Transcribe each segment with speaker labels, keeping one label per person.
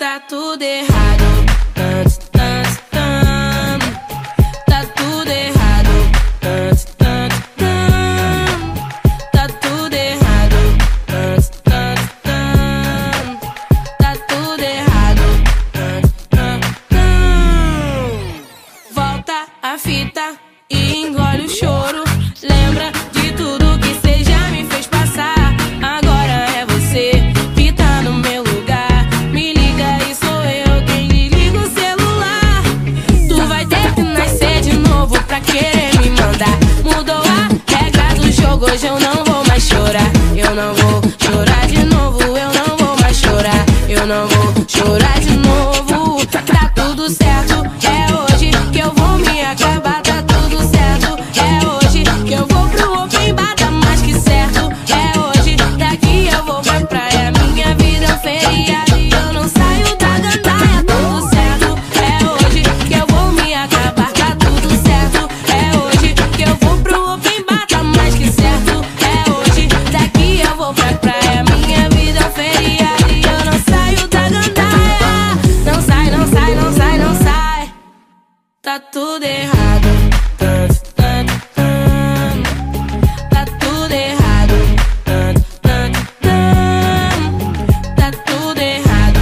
Speaker 1: Tá tudo errado. tan antes, tan Tá tudo errado. tan antes, tan Tá tudo errado. tan antes, tan Tá tudo errado. Antes, tan tan Volta a fita. jogo, hoje eu não Tá tudo errado. Tá tudo errado. Tá tudo errado.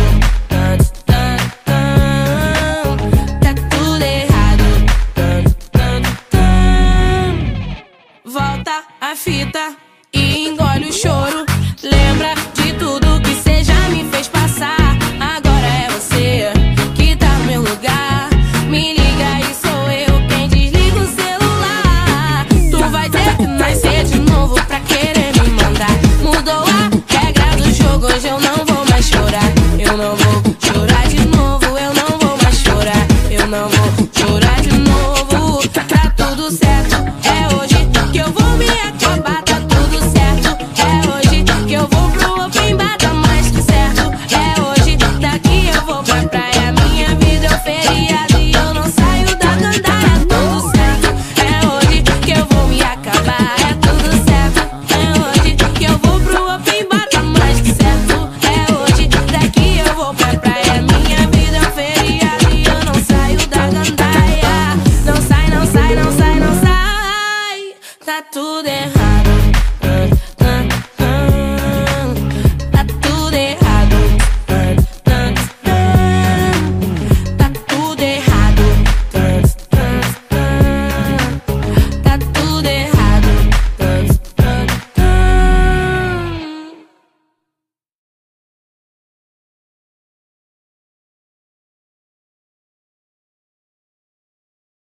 Speaker 1: Tá tudo errado. Volta a fita e engole o choro. tattoo there.